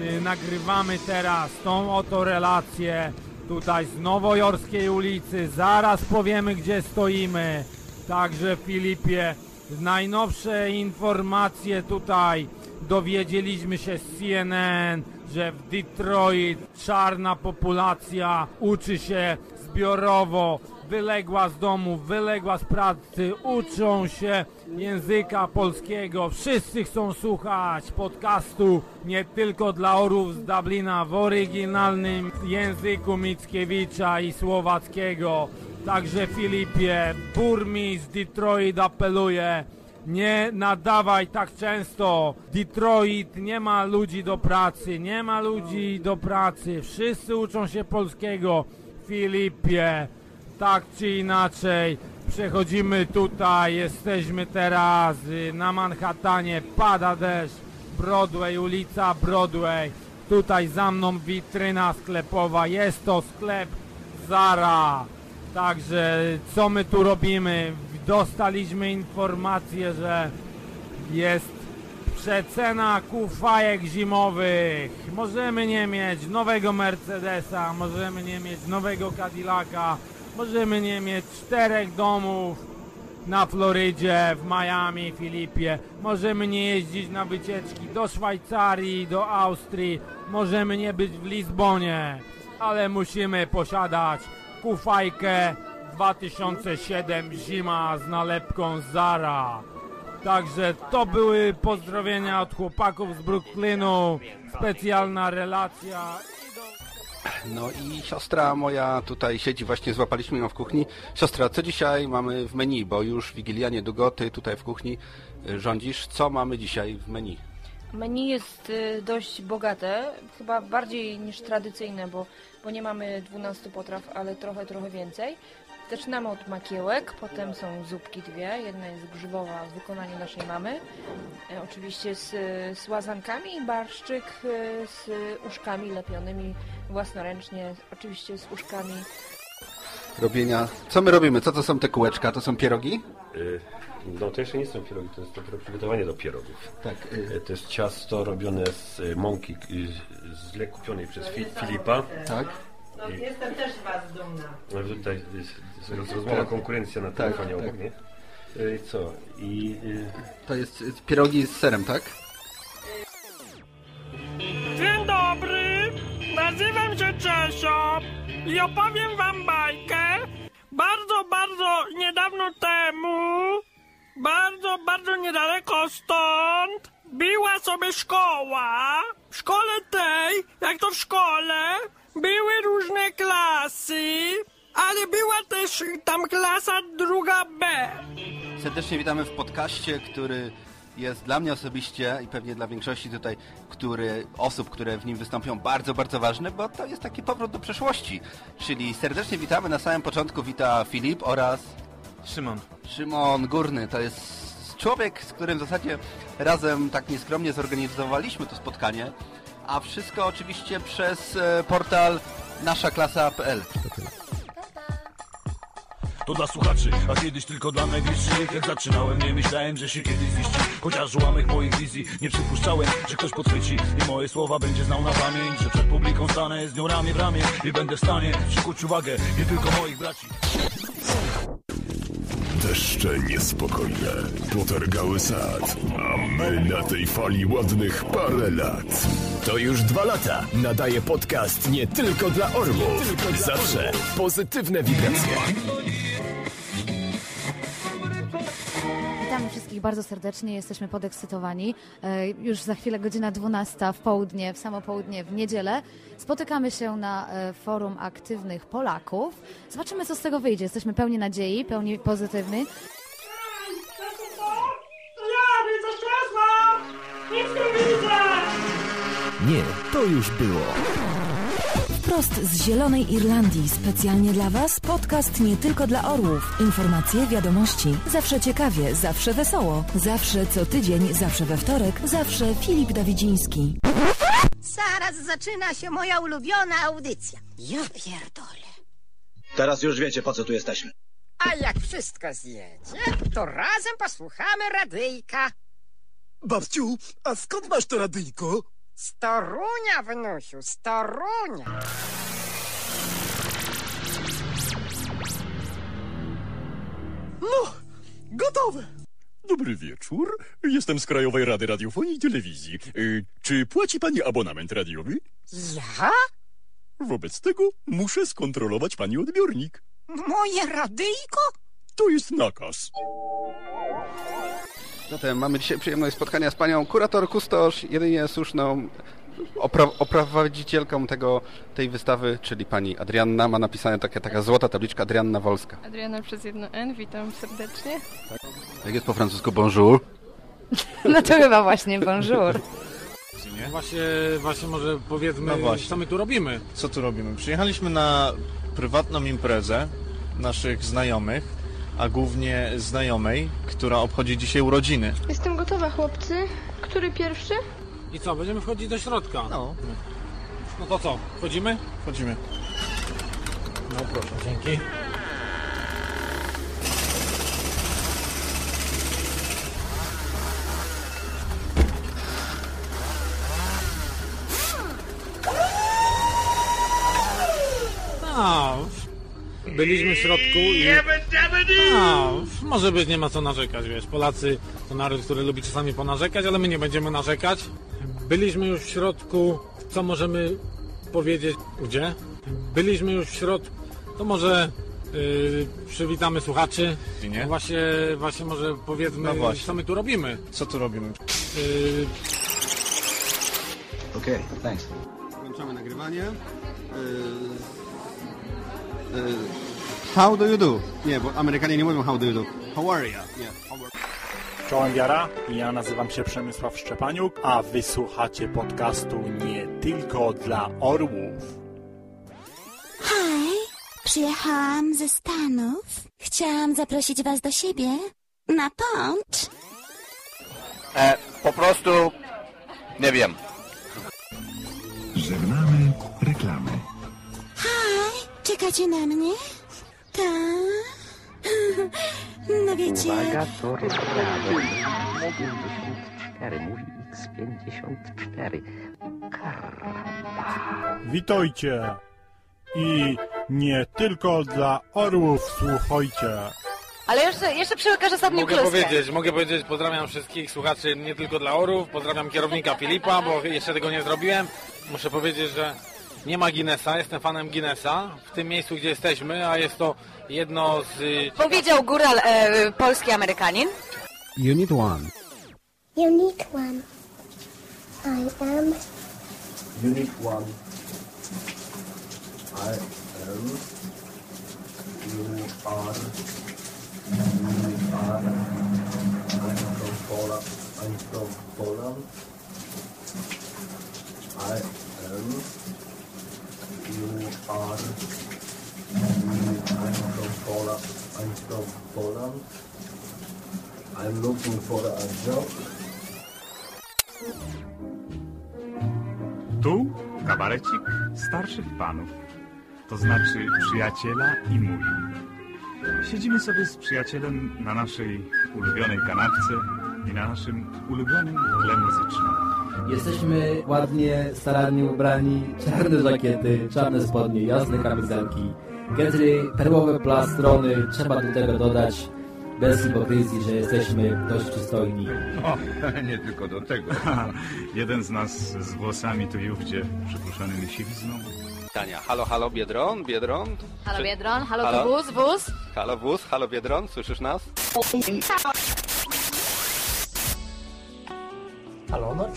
y, nagrywamy teraz tą oto relację tutaj z Nowojorskiej ulicy. Zaraz powiemy, gdzie stoimy. Także Filipie, najnowsze informacje tutaj dowiedzieliśmy się z CNN, że w Detroit czarna populacja uczy się zbiorowo, wyległa z domu, wyległa z pracy, uczą się języka polskiego. Wszyscy chcą słuchać podcastu nie tylko dla orów z Dublina w oryginalnym języku Mickiewicza i Słowackiego. Także Filipie, burmistrz Detroit apeluje Nie nadawaj tak często. Detroit nie ma ludzi do pracy, nie ma ludzi do pracy. Wszyscy uczą się polskiego. Filipie, tak czy inaczej, przechodzimy tutaj, jesteśmy teraz y, na Manhattanie, pada deszcz, Broadway, ulica Broadway. Tutaj za mną witryna sklepowa, jest to sklep Zara. Także co my tu robimy? Dostaliśmy informację, że jest przecena kufajek zimowych. Możemy nie mieć nowego Mercedesa, możemy nie mieć nowego Cadillaca, możemy nie mieć czterech domów na Florydzie, w Miami, Filipie. Możemy nie jeździć na wycieczki do Szwajcarii, do Austrii. Możemy nie być w Lizbonie, ale musimy posiadać kufajkę 2007 zima z nalepką Zara. Także to były pozdrowienia od chłopaków z Brooklynu. Specjalna relacja. No i siostra moja tutaj siedzi, właśnie złapaliśmy ją w kuchni. Siostra, co dzisiaj mamy w menu? Bo już Wigilia niedługo, ty tutaj w kuchni y, rządzisz. Co mamy dzisiaj w menu? Menu jest y, dość bogate, chyba bardziej niż tradycyjne, bo, bo nie mamy 12 potraw, ale trochę, trochę więcej. Zaczynamy od makiełek, potem są zupki dwie. Jedna jest grzybowa w wykonaniu naszej mamy. E, oczywiście z, z łazankami i barszczyk e, z uszkami lepionymi własnoręcznie. Oczywiście z uszkami. Robienia. Co my robimy? Co to są te kółeczka? To są pierogi? Y, No to jeszcze nie są pierogi, to jest dopiero przygotowanie do pierogów. Tak. Y, To jest ciasto robione z y, mąki y, z źle kupionej przez Fi Filipa. Tak. No, jestem też z Was dumna. No tutaj jest, jest rozmowa, Tak. konkurencja na Tak, telefonie tak. obok, nie? Y, Co? I... y, To jest y, pierogi z serem, tak? Dzień dobry, nazywam się Czesio i opowiem wam bajkę. Bardzo, bardzo niedawno temu, bardzo, bardzo niedaleko stąd, była sobie szkoła. W szkole tej, jak to w szkole, były różne klasy, ale była też tam klasa druga B. Serdecznie witamy w podcaście, który jest dla mnie osobiście i pewnie dla większości tutaj, który, osób, które w nim wystąpią, bardzo, bardzo ważny, bo to jest taki powrót do przeszłości. Czyli serdecznie witamy na samym początku, wita Filip oraz... Szymon. Szymon Górny, to jest człowiek, z którym w zasadzie razem tak nieskromnie zorganizowaliśmy to spotkanie, a wszystko oczywiście przez e, portal naszaklasa.pl. To dla słuchaczy, a kiedyś tylko dla najbliższych Jak zaczynałem, nie myślałem, że się kiedyś ziści Chociaż ułamek moich wizji Nie przypuszczałem, że ktoś podchwyci I moje słowa będzie znał na pamięć Że przed publiką stanę z nią ramię w ramię I będę w stanie przykuć uwagę Nie tylko moich braci Deszcze niespokojne potargały sad, a my na tej fali ładnych parę lat. To już dwa lata nadaje podcast nie tylko dla orłów. Zawsze pozytywne wibracje. Witamy wszystkich bardzo serdecznie, jesteśmy podekscytowani. E, Już za chwilę godzina 12 w południe, w samo południe w niedzielę. Spotykamy się na e, forum aktywnych Polaków. Zobaczymy, co z tego wyjdzie. Jesteśmy pełni nadziei, pełni pozytywni. Ja widzę światła! Nic nie widzę! Nie, to już było. Wprost z Zielonej Irlandii, specjalnie dla Was, podcast nie tylko dla orłów. Informacje, wiadomości, zawsze ciekawie, zawsze wesoło, zawsze co tydzień, zawsze we wtorek, zawsze Filip Dawidziński. Zaraz zaczyna się moja ulubiona audycja. Ja pierdolę. Teraz już wiecie, po co tu jesteśmy. A jak wszystko zjedzie, to razem posłuchamy radyjka. Babciu, a skąd masz to radyjko? Z Torunia, wnusiu, z Torunia. No, gotowe. Dobry wieczór. Jestem z Krajowej Rady Radiofonii i Telewizji. Y, Czy płaci pani abonament radiowy? Ja? Wobec tego muszę skontrolować pani odbiornik. Moje radyjko? To jest nakaz. Zatem mamy dzisiaj przyjemność spotkania z panią kurator Kustosz, jedynie słuszną opra- oprowadzicielką tego, tej wystawy, czyli pani Adrianna. Ma napisane taka, taka złota tabliczka Adrianna Wolska. Adriana przez jedno N, witam serdecznie. Tak. Jak jest po francusku bonjour? *laughs* No to chyba właśnie bonjour. Właśnie, właśnie może powiedzmy, No właśnie. co my tu robimy. Co tu robimy? Przyjechaliśmy na prywatną imprezę naszych znajomych, a głównie znajomej, która obchodzi dzisiaj urodziny. Jestem gotowa, chłopcy. Który pierwszy? I co, będziemy wchodzić do środka? No. No to co, wchodzimy? Wchodzimy. No proszę, dzięki. A, byliśmy w środku i... A, może być, nie ma co narzekać, wiesz. Polacy to naród, który lubi czasami ponarzekać, ale my nie będziemy narzekać. Byliśmy już w środku, co możemy powiedzieć? Gdzie? Byliśmy już w środku, to może yy, przywitamy słuchaczy. Nie? Właśnie, właśnie może powiedzmy, No właśnie. co my tu robimy. Co tu robimy? Yy, Okej, thanks. Włączamy nagrywanie. How do you do? Nie, bo Amerykanie nie mówią how do you do. How are you? Nie, how are Czołem Wiara, ja nazywam się Przemysław Szczepaniuk, a wysłuchacie podcastu nie tylko dla orłów. Hej, przyjechałam ze Stanów. Chciałam zaprosić was do siebie na poncz. E, po prostu nie wiem. Żegnamy reklamy. Hej, czekacie na mnie? Tak. *laughs* No wiecie... Uwaga, to rozprawy. 54, mówi X54. Witajcie! I nie tylko dla orłów słuchajcie. Ale jeszcze, jeszcze przełykasz ostatnią Mogę kluskę. powiedzieć, mogę powiedzieć, pozdrawiam wszystkich słuchaczy nie tylko dla orów, pozdrawiam kierownika Filipa, bo jeszcze tego nie zrobiłem. Muszę powiedzieć, że nie ma Guinnessa, jestem fanem Guinnessa w tym miejscu, gdzie jesteśmy, a jest to jedno z... y, Powiedział góral e, polski Amerykanin. Unit 1. Unique one. I am... Unit 1. I am. You are. You are. I'm from Poland. I'm from Poland. I am. Tu kabarecik starszych panów, to znaczy przyjaciela i mój. Siedzimy sobie z przyjacielem na naszej ulubionej kanapce i na naszym ulubionym tle muzycznym. Jesteśmy ładnie, starannie ubrani, czarne żakiety, czarne spodnie, jasne kamizelki, getry, perłowe plastrony, trzeba do tego dodać bez hipokryzji, że jesteśmy dość przystojni. O, *laughs* nie tylko do tego. *laughs* Jeden z nas z włosami tu i ówdzie przypuszczonymi siwizną. Tania, halo, halo, Biedron, Biedron? Halo Biedron, halo, Halo? to wóz, wóz. Halo, wóz, halo, Biedron, słyszysz nas?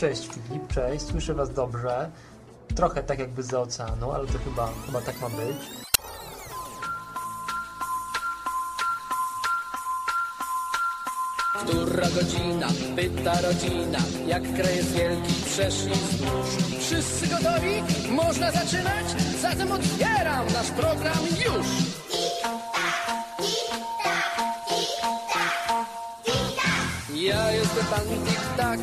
Cześć Filip, cześć, słyszę was dobrze. Trochę tak jakby z oceanu, ale to chyba, chyba tak ma być. Która godzina? Pyta rodzina. Jak kraj jest wielki, przeszli wzdłuż. Wszyscy gotowi? Można zaczynać? Zatem otwieram nasz program już. Ja jestem pan Tik-Tak,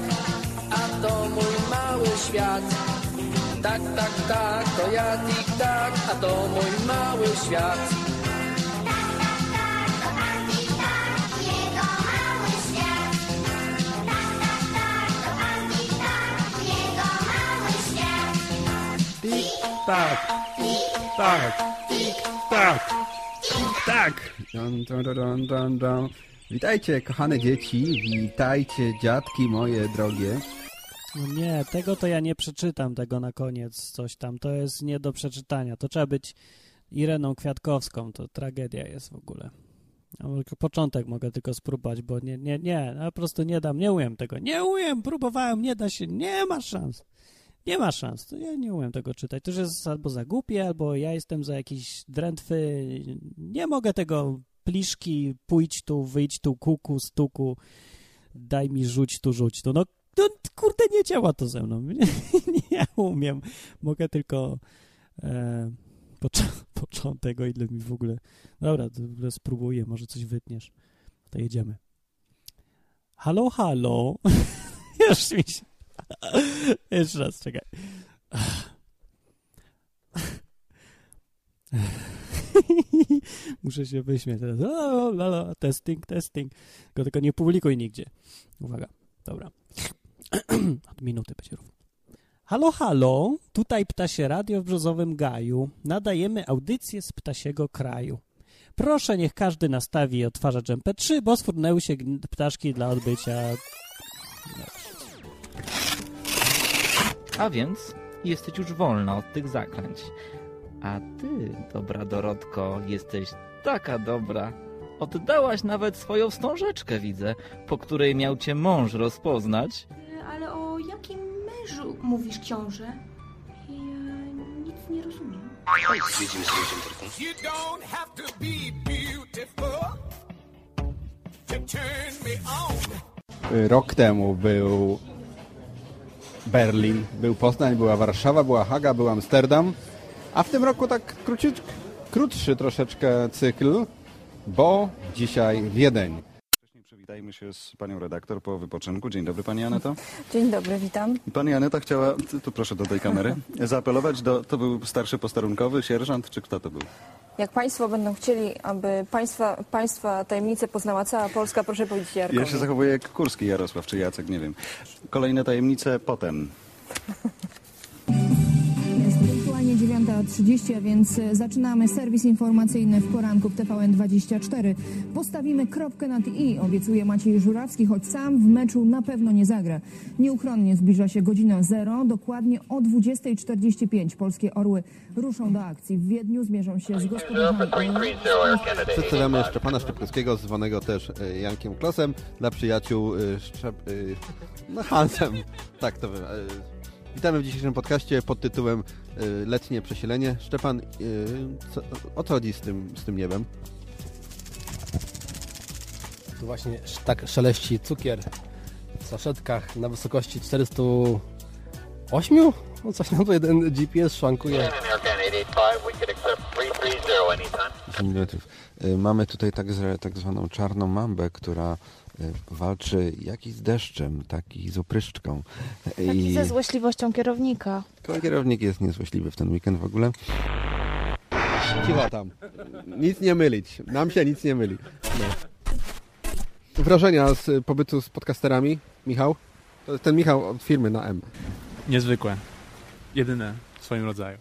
a to mój mały świat. Tak, tak, tak, to ja Tik-Tak, a to mój mały świat. Tak, tak, tak, Tak! Dun, dun, dun, dun, dun, dun. Witajcie, kochane dzieci, witajcie, dziadki moje drogie. No nie, tego to ja nie przeczytam, tego na koniec coś tam. To jest nie do przeczytania. To trzeba być Ireną Kwiatkowską. To tragedia jest w ogóle. Początek mogę tylko spróbować, bo nie, nie, nie, no, po prostu nie dam, nie umiem tego. Nie umiem, próbowałem, nie da się, nie ma szans. Nie ma szans, to ja nie umiem tego czytać. To już jest albo za głupie, albo ja jestem za jakiś drętwy. Nie mogę tego pliszki, pójdź tu, wyjdź tu, kuku, stuku, daj mi rzuć tu, rzuć tu. No, no kurde, nie działa to ze mną. *laughs* Nie, umiem. Mogę tylko e, pocz- *laughs* początek, o ile mi w ogóle... Dobra, w ogóle spróbuję, może coś wytniesz. To jedziemy. Halo, halo. *laughs* Już mi się... Jeszcze raz, czekaj. *laughs* Muszę się wyśmiać teraz. La, la, la, testing, testing. Tylko, tylko nie publikuj nigdzie. Uwaga, dobra. *clears throat* Od minuty będzie równo. Halo, halo, tutaj Ptasie Radio w Brzozowym Gaju. Nadajemy audycję z Ptasiego Kraju. Proszę, niech każdy nastawi odtwarzacz MP3, bo sfurnęły się ptaszki dla odbycia... A więc jesteś już wolna od tych zaklęć. A ty, dobra Dorotko, jesteś taka dobra. Oddałaś nawet swoją wstążeczkę, widzę, po której miał cię mąż rozpoznać. Ale o jakim mężu mówisz, książę? Ja nic nie rozumiem. Zwiedzimy sobie. You don't have to be beautiful to turn me on. Rok temu był Berlin, był Poznań, była Warszawa, była Haga, był Amsterdam, a w tym roku tak króciut, krótszy troszeczkę cykl, bo dzisiaj Wiedeń. Przywitajmy się z panią redaktor po wypoczynku. Dzień dobry pani Aneto. Dzień dobry, witam. Pani Aneta chciała, tu proszę do tej kamery, *laughs* zaapelować do, to był starszy posterunkowy, sierżant, czy kto to był? Jak Państwo będą chcieli, aby Państwa, państwa tajemnicę poznała cała Polska, proszę powiedzieć Jarkowi. Ja się zachowuję jak Kurski Jarosław, czy Jacek, nie wiem. Kolejne tajemnice potem. *laughs* Jest punktualnie 9.30, a więc e, zaczynamy serwis informacyjny w poranku w TVN24. Postawimy kropkę nad i, obiecuje Maciej Żurawski, choć sam w meczu na pewno nie zagra. Nieuchronnie zbliża się godzina zero, dokładnie o 20.45 polskie orły ruszą do akcji. W Wiedniu zmierzą się z gospodarzami. Przedstawiamy Szczepana Szczepkowskiego, zwanego też e, Jankiem Klosem, dla przyjaciół e, Szczep... no Hansem. Tak to wy- e, Witamy w dzisiejszym podcaście pod tytułem e, Letnie przesilenie. Szczepan, e, co, o co chodzi z tym, z tym niebem? Tu właśnie tak szeleści cukier w saszetkach na wysokości 408? No coś nam tu jeden GPS szwankuje. 10. E, Mamy tutaj tak, tak zwaną czarną mambę, która e, walczy jakiś z deszczem, taki z opryszczką. E, Taki ze złośliwością kierownika. Kierownik jest niezłośliwy w ten weekend w ogóle. Cicho tam. Nic nie mylić. Nam się nic nie myli. No. Wrażenia z pobytu z podcasterami, Michał? To jest ten Michał od firmy na M. Niezwykłe. Jedyne w swoim rodzaju.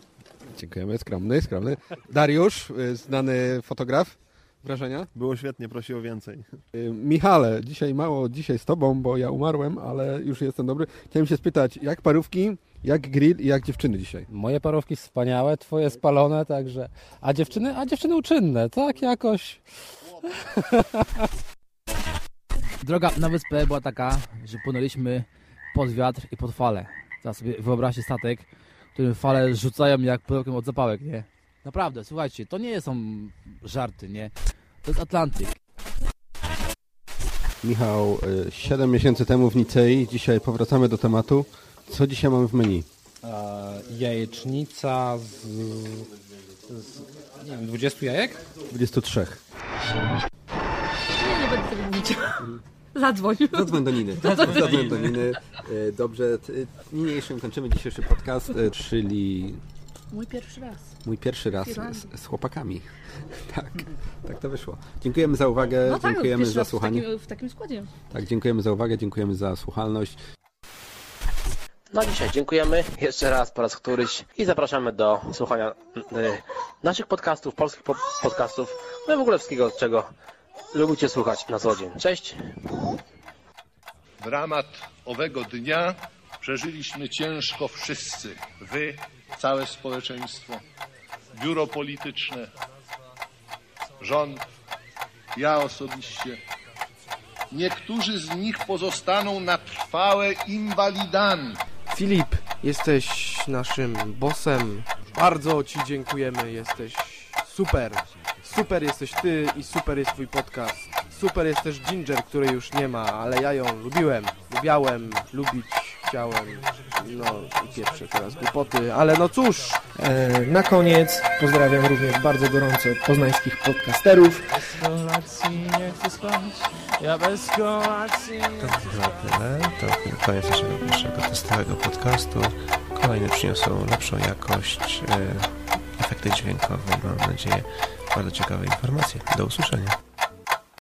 Dziękujemy, skromny, skromny. Dariusz, y, znany fotograf. Wrażenia? Było świetnie, prosi o więcej. Y, Michale, dzisiaj mało dzisiaj z tobą, bo ja umarłem, ale już jestem dobry. Chciałem się spytać, jak parówki, jak grill i jak dziewczyny dzisiaj? Moje parówki wspaniałe, twoje spalone, także... A dziewczyny? A dziewczyny uczynne, tak jakoś... Droga na wyspę była taka, że płynęliśmy pod wiatr i pod falę. Teraz sobie wyobraźcie statek, którym fale rzucają jak pudełkiem od zapałek, nie? Naprawdę, słuchajcie, to nie są żarty, nie? To jest Atlantyk. Michał, 7 miesięcy temu w Nicei, dzisiaj powracamy do tematu. Co dzisiaj mamy w menu? E, jajecznica z, z... Nie wiem, 20 jajek? 23. Nie, nie będę tego mówić. *laughs* Zadzwoń. Zadzwoń do Niny. Zadzwoń do Zadzwoń do Niny. E, Dobrze, niniejszym kończymy dzisiejszy podcast, e, czyli Mój pierwszy raz. mój pierwszy raz z, z chłopakami. *laughs* Tak, tak to wyszło. Dziękujemy za uwagę, No tak, dziękujemy za raz w słuchanie. takim, w takim składzie. Tak, dziękujemy za uwagę, dziękujemy za słuchalność. No dzisiaj dziękujemy jeszcze raz po raz któryś i zapraszamy do słuchania y, naszych podcastów, polskich po podcastów, no i w ogóle wszystkiego, czego lubicie słuchać na co dzień. Cześć! Dramat owego dnia przeżyliśmy ciężko wszyscy. Wy, całe społeczeństwo, biuro polityczne, rząd, ja osobiście. Niektórzy z nich pozostaną na trwałe inwalidami. Filip, jesteś naszym bossem. Bardzo Ci dziękujemy, jesteś super. Super jesteś ty i super jest twój podcast. Super jest też Ginger, której już nie ma, ale ja ją lubiłem, lubiałem, lubić chciałem. No i pierwsze teraz głupoty, ale no cóż. E, na koniec pozdrawiam również bardzo gorąco poznańskich podcasterów. Bez kolacji nie chcę spać, ja bez kolacji To chyba tyle. To koniec naszego pierwszego testowego podcastu. Kolejne przyniosą lepszą jakość, e, efekty dźwiękowe, mam nadzieję, bardzo ciekawe informacje. Do usłyszenia.